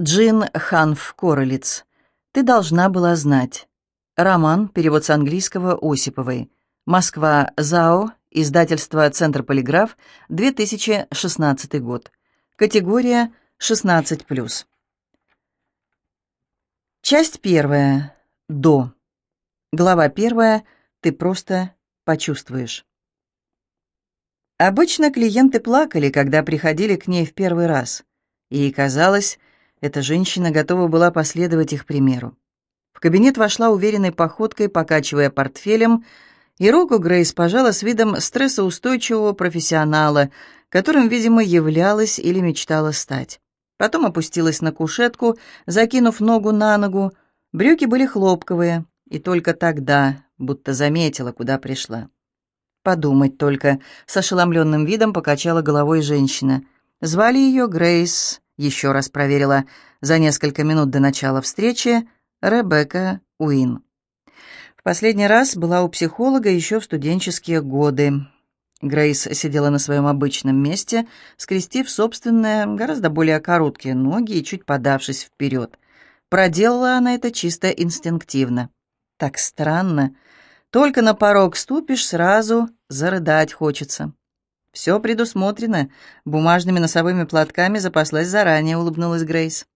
Джин Ханф Королец. «Ты должна была знать». Роман, перевод с английского Осиповой. Москва, ЗАО, издательство «Центр Полиграф», 2016 год. Категория 16+. Часть первая. До. Глава первая. Ты просто почувствуешь. Обычно клиенты плакали, когда приходили к ней в первый раз. И казалось, эта женщина готова была последовать их примеру. В кабинет вошла уверенной походкой, покачивая портфелем, и руку Грейс пожала с видом стрессоустойчивого профессионала, которым, видимо, являлась или мечтала стать. Потом опустилась на кушетку, закинув ногу на ногу. Брюки были хлопковые, и только тогда будто заметила, куда пришла. Подумать только, с ошеломленным видом покачала головой женщина. Звали ее Грейс еще раз проверила за несколько минут до начала встречи Ребекка Уин. В последний раз была у психолога еще в студенческие годы. Грейс сидела на своем обычном месте, скрестив собственные, гораздо более короткие ноги и чуть подавшись вперед. Проделала она это чисто инстинктивно. Так странно. Только на порог ступишь, сразу зарыдать хочется. «Все предусмотрено. Бумажными носовыми платками запаслась заранее», — улыбнулась Грейс.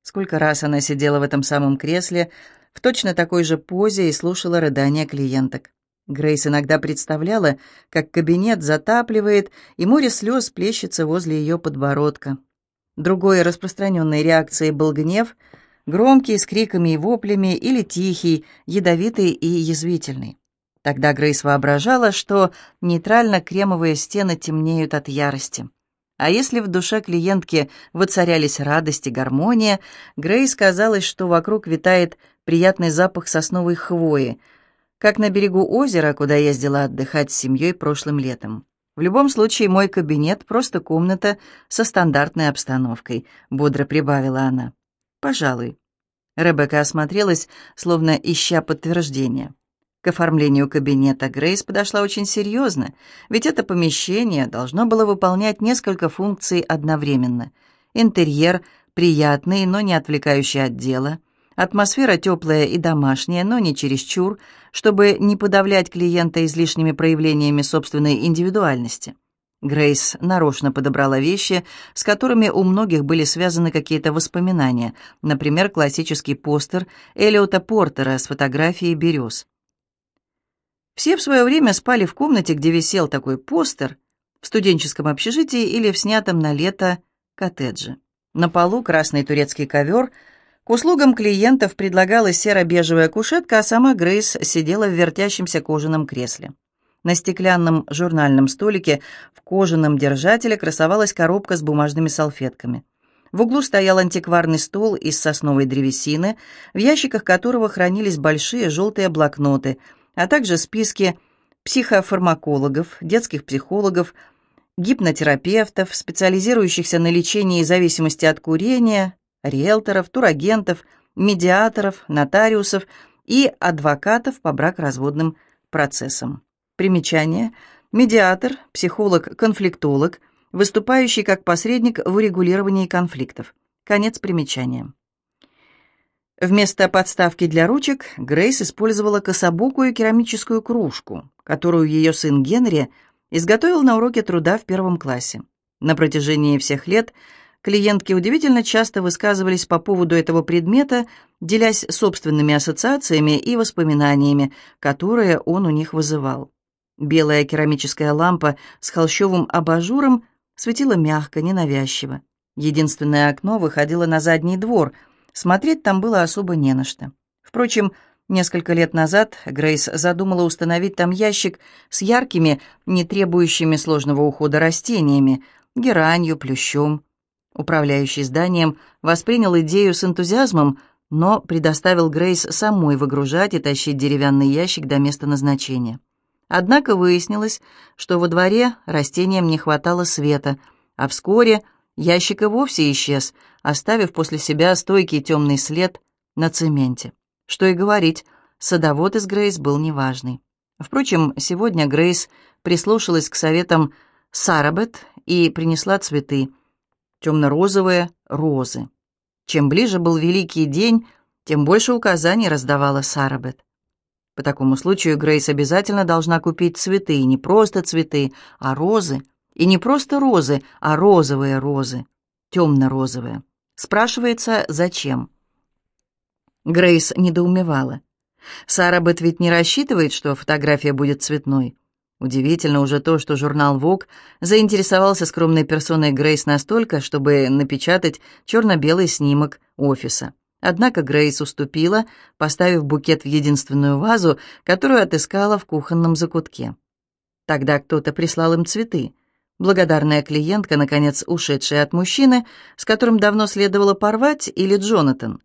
Сколько раз она сидела в этом самом кресле, в точно такой же позе и слушала рыдания клиенток. Грейс иногда представляла, как кабинет затапливает, и море слез плещется возле ее подбородка. Другой распространенной реакцией был гнев, громкий, с криками и воплями, или тихий, ядовитый и язвительный. Тогда Грейс воображала, что нейтрально-кремовые стены темнеют от ярости. А если в душе клиентки воцарялись радость и гармония, Грейс казалось, что вокруг витает приятный запах сосновой хвои, как на берегу озера, куда ездила отдыхать с семьей прошлым летом. В любом случае, мой кабинет — просто комната со стандартной обстановкой, — бодро прибавила она. «Пожалуй». Ребекка осмотрелась, словно ища подтверждения. К оформлению кабинета Грейс подошла очень серьезно, ведь это помещение должно было выполнять несколько функций одновременно. Интерьер приятный, но не отвлекающий от дела. Атмосфера теплая и домашняя, но не чересчур, чтобы не подавлять клиента излишними проявлениями собственной индивидуальности. Грейс нарочно подобрала вещи, с которыми у многих были связаны какие-то воспоминания, например, классический постер Элиота Портера с фотографией берез. Все в свое время спали в комнате, где висел такой постер, в студенческом общежитии или в снятом на лето коттедже. На полу красный турецкий ковер, к услугам клиентов предлагалась серо-бежевая кушетка, а сама Грейс сидела в вертящемся кожаном кресле. На стеклянном журнальном столике в кожаном держателе красовалась коробка с бумажными салфетками. В углу стоял антикварный стол из сосновой древесины, в ящиках которого хранились большие желтые блокноты – а также списки психофармакологов, детских психологов, гипнотерапевтов, специализирующихся на лечении зависимости от курения, риэлторов, турагентов, медиаторов, нотариусов и адвокатов по бракоразводным процессам. Примечание. Медиатор, психолог-конфликтолог, выступающий как посредник в урегулировании конфликтов. Конец примечания. Вместо подставки для ручек Грейс использовала кособокую керамическую кружку, которую ее сын Генри изготовил на уроке труда в первом классе. На протяжении всех лет клиентки удивительно часто высказывались по поводу этого предмета, делясь собственными ассоциациями и воспоминаниями, которые он у них вызывал. Белая керамическая лампа с холщовым абажуром светила мягко, ненавязчиво. Единственное окно выходило на задний двор — Смотреть там было особо не на что. Впрочем, несколько лет назад Грейс задумала установить там ящик с яркими, не требующими сложного ухода растениями, геранью, плющом. Управляющий зданием воспринял идею с энтузиазмом, но предоставил Грейс самой выгружать и тащить деревянный ящик до места назначения. Однако выяснилось, что во дворе растениям не хватало света, а вскоре – Ящик и вовсе исчез, оставив после себя стойкий темный след на цементе. Что и говорить, садовод из Грейс был неважный. Впрочем, сегодня Грейс прислушалась к советам Сарабет и принесла цветы. Темно-розовые розы. Чем ближе был великий день, тем больше указаний раздавала Сарабет. По такому случаю Грейс обязательно должна купить цветы, не просто цветы, а розы. И не просто розы, а розовые розы, темно-розовые. Спрашивается, зачем? Грейс недоумевала. Сарабет ведь не рассчитывает, что фотография будет цветной. Удивительно уже то, что журнал Vogue заинтересовался скромной персоной Грейс настолько, чтобы напечатать черно-белый снимок офиса. Однако Грейс уступила, поставив букет в единственную вазу, которую отыскала в кухонном закутке. Тогда кто-то прислал им цветы. Благодарная клиентка, наконец ушедшая от мужчины, с которым давно следовало порвать, или Джонатан.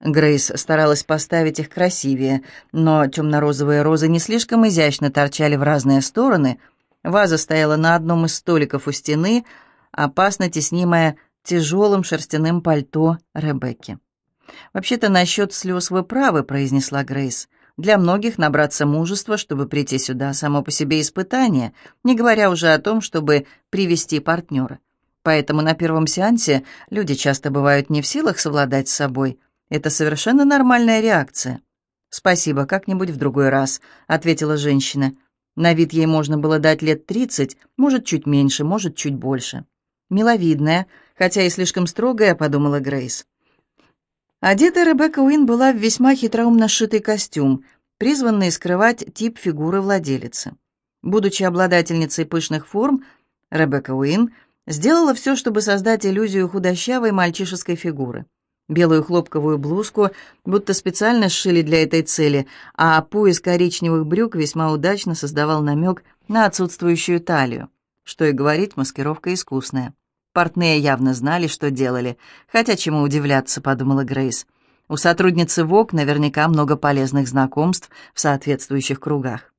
Грейс старалась поставить их красивее, но темно-розовые розы не слишком изящно торчали в разные стороны. Ваза стояла на одном из столиков у стены, опасно теснимая тяжелым шерстяным пальто Ребекки. «Вообще-то насчет слез вы правы», — произнесла Грейс. «Для многих набраться мужества, чтобы прийти сюда, само по себе испытание, не говоря уже о том, чтобы привести партнера. Поэтому на первом сеансе люди часто бывают не в силах совладать с собой». Это совершенно нормальная реакция. «Спасибо, как-нибудь в другой раз», — ответила женщина. На вид ей можно было дать лет тридцать, может, чуть меньше, может, чуть больше. Миловидная, хотя и слишком строгая, подумала Грейс. Одетая Ребекка Уин была в весьма хитроумно сшитый костюм, призванный скрывать тип фигуры владелицы. Будучи обладательницей пышных форм, Ребекка Уин сделала все, чтобы создать иллюзию худощавой мальчишеской фигуры белую хлопковую блузку, будто специально сшили для этой цели, а пояс коричневых брюк весьма удачно создавал намек на отсутствующую талию. Что и говорить, маскировка искусная. Портные явно знали, что делали, хотя чему удивляться, подумала Грейс. У сотрудницы ВОК наверняка много полезных знакомств в соответствующих кругах.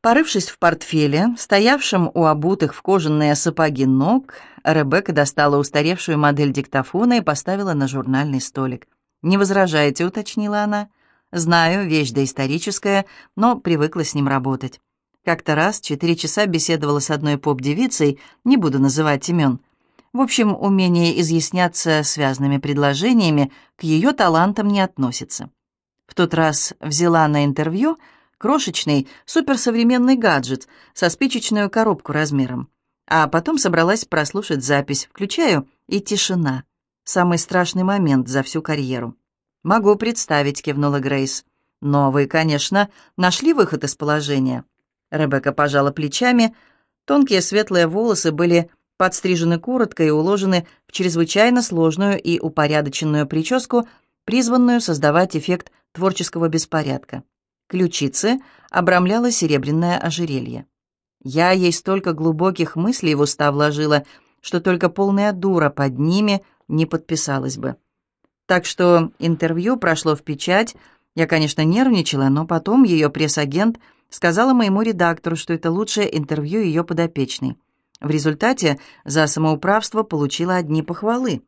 Порывшись в портфеле, стоявшем у обутых в кожаные сапоги ног, Ребекка достала устаревшую модель диктофона и поставила на журнальный столик. «Не возражаете», — уточнила она. «Знаю, вещь доисторическая, но привыкла с ним работать. Как-то раз четыре часа беседовала с одной поп-девицей, не буду называть имен. В общем, умение изъясняться связанными предложениями к ее талантам не относится. В тот раз взяла на интервью — Крошечный, суперсовременный гаджет со спичечную коробку размером. А потом собралась прослушать запись. Включаю, и тишина. Самый страшный момент за всю карьеру. «Могу представить», — кивнула Грейс. «Но вы, конечно, нашли выход из положения». Ребекка пожала плечами. Тонкие светлые волосы были подстрижены коротко и уложены в чрезвычайно сложную и упорядоченную прическу, призванную создавать эффект творческого беспорядка. Ключицы обрамляло серебряное ожерелье. Я ей столько глубоких мыслей в уста вложила, что только полная дура под ними не подписалась бы. Так что интервью прошло в печать. Я, конечно, нервничала, но потом ее пресс-агент сказала моему редактору, что это лучшее интервью ее подопечной. В результате за самоуправство получила одни похвалы.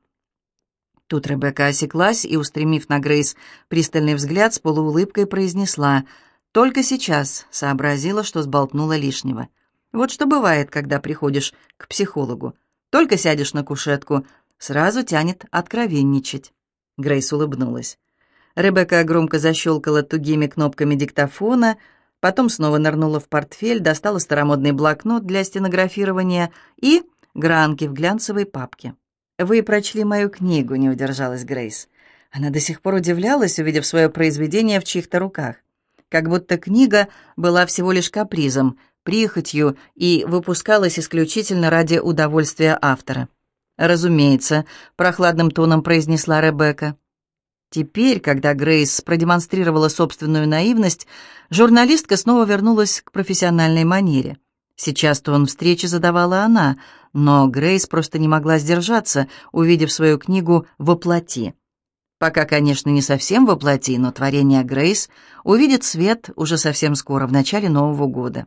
Тут Ребекка осеклась и, устремив на Грейс пристальный взгляд, с полуулыбкой произнесла «Только сейчас сообразила, что сболтнула лишнего. Вот что бывает, когда приходишь к психологу. Только сядешь на кушетку, сразу тянет откровенничать». Грейс улыбнулась. Ребекка громко защелкала тугими кнопками диктофона, потом снова нырнула в портфель, достала старомодный блокнот для стенографирования и гранки в глянцевой папке. «Вы прочли мою книгу», — не удержалась Грейс. Она до сих пор удивлялась, увидев свое произведение в чьих-то руках. Как будто книга была всего лишь капризом, прихотью и выпускалась исключительно ради удовольствия автора. «Разумеется», — прохладным тоном произнесла Ребекка. Теперь, когда Грейс продемонстрировала собственную наивность, журналистка снова вернулась к профессиональной манере — Сейчас то он встречи задавала она, но Грейс просто не могла сдержаться, увидев свою книгу «Воплоти». Пока, конечно, не совсем воплоти, но творение Грейс увидит свет уже совсем скоро, в начале Нового года.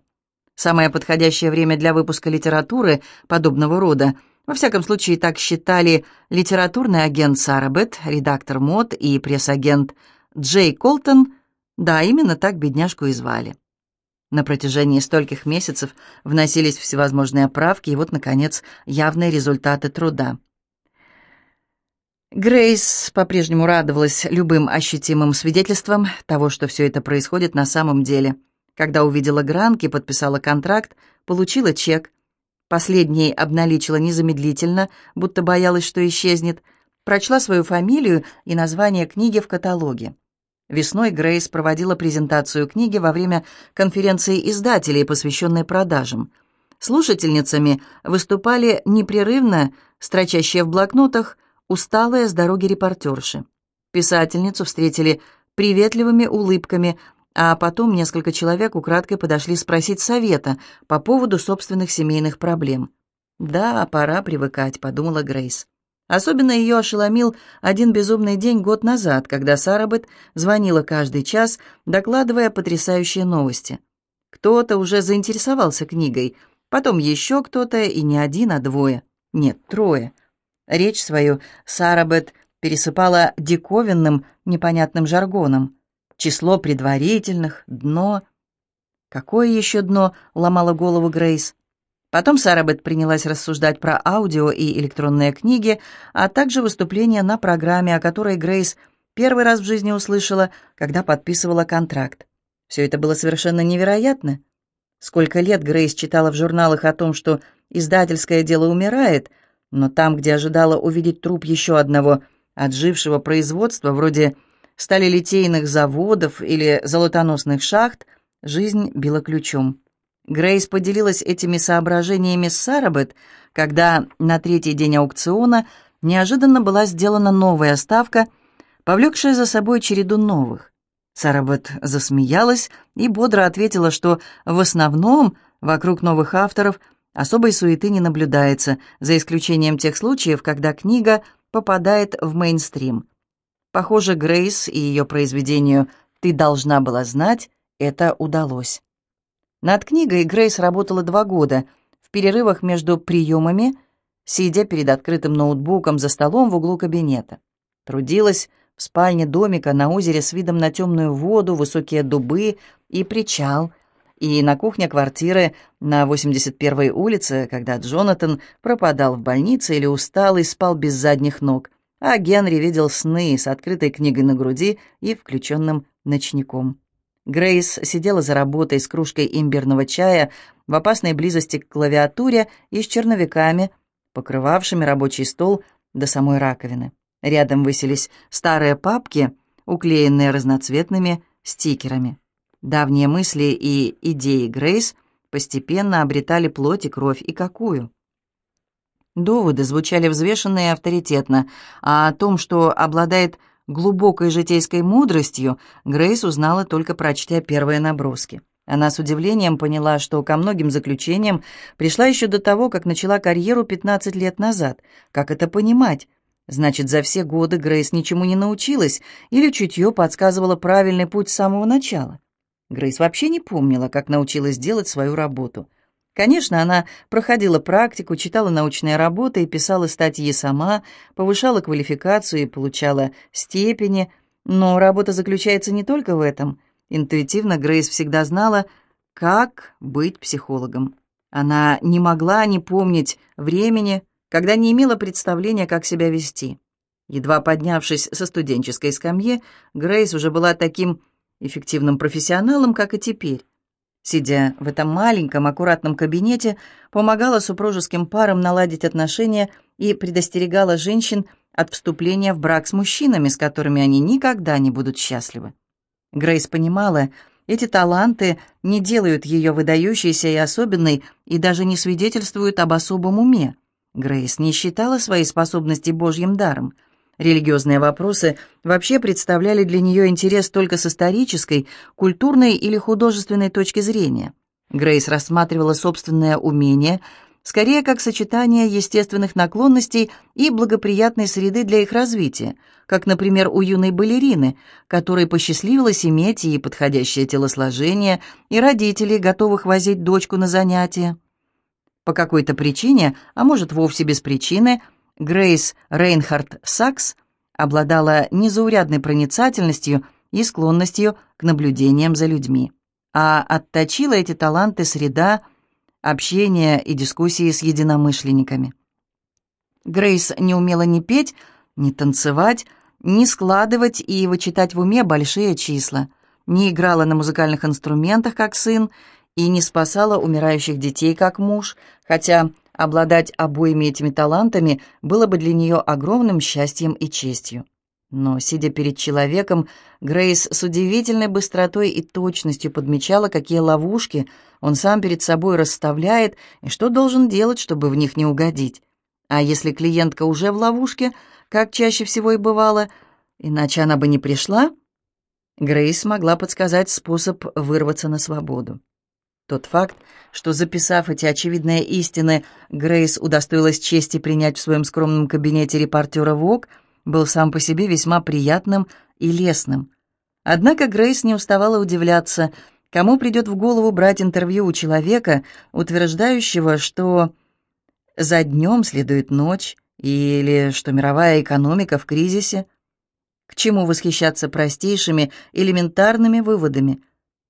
Самое подходящее время для выпуска литературы подобного рода, во всяком случае так считали литературный агент Сара Бет, редактор мод и пресс-агент Джей Колтон, да, именно так бедняжку и звали. На протяжении стольких месяцев вносились всевозможные правки, и вот, наконец, явные результаты труда. Грейс по-прежнему радовалась любым ощутимым свидетельствам того, что все это происходит на самом деле. Когда увидела гранки, подписала контракт, получила чек. Последний обналичила незамедлительно, будто боялась, что исчезнет. Прочла свою фамилию и название книги в каталоге. Весной Грейс проводила презентацию книги во время конференции издателей, посвященной продажам. Слушательницами выступали непрерывно, строчащие в блокнотах, усталые с дороги репортерши. Писательницу встретили приветливыми улыбками, а потом несколько человек украдкой подошли спросить совета по поводу собственных семейных проблем. «Да, пора привыкать», — подумала Грейс. Особенно ее ошеломил один безумный день год назад, когда Сарабет звонила каждый час, докладывая потрясающие новости. Кто-то уже заинтересовался книгой, потом еще кто-то, и не один, а двое. Нет, трое. Речь свою Сарабет пересыпала диковинным, непонятным жаргоном. Число предварительных, дно. Какое еще дно, ломала голову Грейс. Потом Сарабет принялась рассуждать про аудио и электронные книги, а также выступления на программе, о которой Грейс первый раз в жизни услышала, когда подписывала контракт. Все это было совершенно невероятно. Сколько лет Грейс читала в журналах о том, что издательское дело умирает, но там, где ожидала увидеть труп еще одного отжившего производства, вроде сталелитейных заводов или золотоносных шахт, жизнь била ключом. Грейс поделилась этими соображениями с Сарабет, когда на третий день аукциона неожиданно была сделана новая ставка, повлекшая за собой череду новых. Сарабет засмеялась и бодро ответила, что в основном вокруг новых авторов особой суеты не наблюдается, за исключением тех случаев, когда книга попадает в мейнстрим. Похоже, Грейс и ее произведению «Ты должна была знать» это удалось. Над книгой Грейс работала два года, в перерывах между приемами, сидя перед открытым ноутбуком за столом в углу кабинета. Трудилась в спальне домика на озере с видом на темную воду, высокие дубы и причал, и на кухне квартиры на 81-й улице, когда Джонатан пропадал в больнице или устал и спал без задних ног, а Генри видел сны с открытой книгой на груди и включенным ночником. Грейс сидела за работой с кружкой имбирного чая в опасной близости к клавиатуре и с черновиками, покрывавшими рабочий стол до самой раковины. Рядом высились старые папки, уклеенные разноцветными стикерами. Давние мысли и идеи Грейс постепенно обретали плоть и кровь, и какую. Доводы звучали взвешенно и авторитетно, а о том, что обладает глубокой житейской мудростью Грейс узнала только прочтя первые наброски. Она с удивлением поняла, что ко многим заключениям пришла еще до того, как начала карьеру 15 лет назад. Как это понимать? Значит, за все годы Грейс ничему не научилась или чутье подсказывало правильный путь с самого начала. Грейс вообще не помнила, как научилась делать свою работу — Конечно, она проходила практику, читала научные работы и писала статьи сама, повышала квалификацию и получала степени, но работа заключается не только в этом. Интуитивно Грейс всегда знала, как быть психологом. Она не могла не помнить времени, когда не имела представления, как себя вести. Едва поднявшись со студенческой скамьи, Грейс уже была таким эффективным профессионалом, как и теперь сидя в этом маленьком, аккуратном кабинете, помогала супружеским парам наладить отношения и предостерегала женщин от вступления в брак с мужчинами, с которыми они никогда не будут счастливы. Грейс понимала, эти таланты не делают ее выдающейся и особенной и даже не свидетельствуют об особом уме. Грейс не считала свои способности божьим даром — Религиозные вопросы вообще представляли для нее интерес только с исторической, культурной или художественной точки зрения. Грейс рассматривала собственное умение скорее как сочетание естественных наклонностей и благоприятной среды для их развития, как, например, у юной балерины, которой посчастливилось иметь и подходящее телосложение, и родителей, готовых возить дочку на занятия. По какой-то причине, а может вовсе без причины – Грейс Рейнхард Сакс обладала незаурядной проницательностью и склонностью к наблюдениям за людьми, а отточила эти таланты среда, общения и дискуссии с единомышленниками. Грейс не умела ни петь, не танцевать, не складывать и вычитать в уме большие числа, не играла на музыкальных инструментах, как сын, и не спасала умирающих детей, как муж, хотя обладать обоими этими талантами было бы для нее огромным счастьем и честью. Но, сидя перед человеком, Грейс с удивительной быстротой и точностью подмечала, какие ловушки он сам перед собой расставляет и что должен делать, чтобы в них не угодить. А если клиентка уже в ловушке, как чаще всего и бывало, иначе она бы не пришла, Грейс могла подсказать способ вырваться на свободу. Тот факт, что, записав эти очевидные истины, Грейс удостоилась чести принять в своем скромном кабинете репортера ВОК — был сам по себе весьма приятным и лестным. Однако Грейс не уставала удивляться, кому придет в голову брать интервью у человека, утверждающего, что за днем следует ночь, или что мировая экономика в кризисе. К чему восхищаться простейшими, элементарными выводами?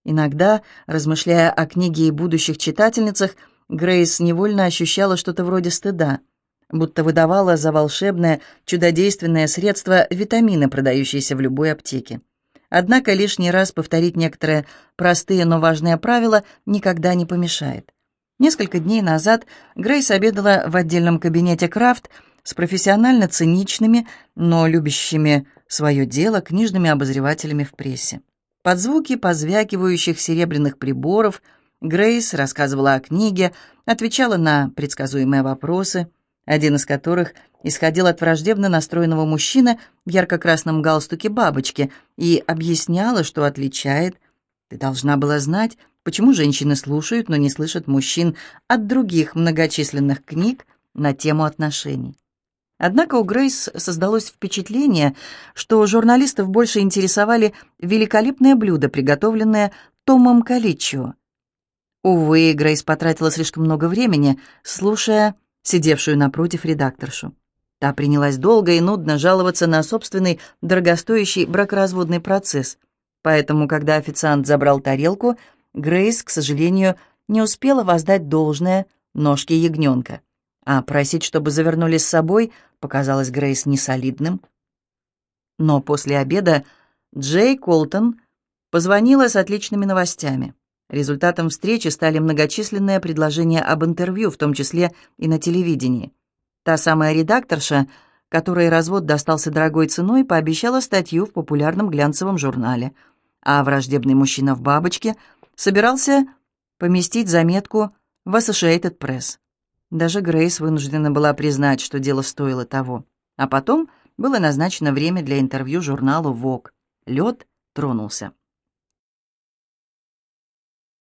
Иногда, размышляя о книге и будущих читательницах, Грейс невольно ощущала что-то вроде стыда — будто выдавала за волшебное, чудодейственное средство витамины, продающиеся в любой аптеке. Однако лишний раз повторить некоторые простые, но важные правила никогда не помешает. Несколько дней назад Грейс обедала в отдельном кабинете Крафт с профессионально циничными, но любящими свое дело книжными обозревателями в прессе. Под звуки позвякивающих серебряных приборов Грейс рассказывала о книге, отвечала на предсказуемые вопросы – один из которых исходил от враждебно настроенного мужчины в ярко-красном галстуке бабочки и объясняла, что отличает. Ты должна была знать, почему женщины слушают, но не слышат мужчин от других многочисленных книг на тему отношений. Однако у Грейс создалось впечатление, что журналистов больше интересовали великолепные блюда, приготовленные Томом Каличио. Увы, Грейс потратила слишком много времени, слушая сидевшую напротив редакторшу. Та принялась долго и нудно жаловаться на собственный дорогостоящий бракоразводный процесс. Поэтому, когда официант забрал тарелку, Грейс, к сожалению, не успела воздать должное ножке ягненка. А просить, чтобы завернули с собой, показалось Грейс несолидным. Но после обеда Джей Колтон позвонила с отличными новостями. Результатом встречи стали многочисленные предложения об интервью, в том числе и на телевидении. Та самая редакторша, которой развод достался дорогой ценой, пообещала статью в популярном глянцевом журнале, а враждебный мужчина в бабочке собирался поместить заметку в Associated Press. Даже Грейс вынуждена была признать, что дело стоило того. А потом было назначено время для интервью журналу Vogue. Лед тронулся.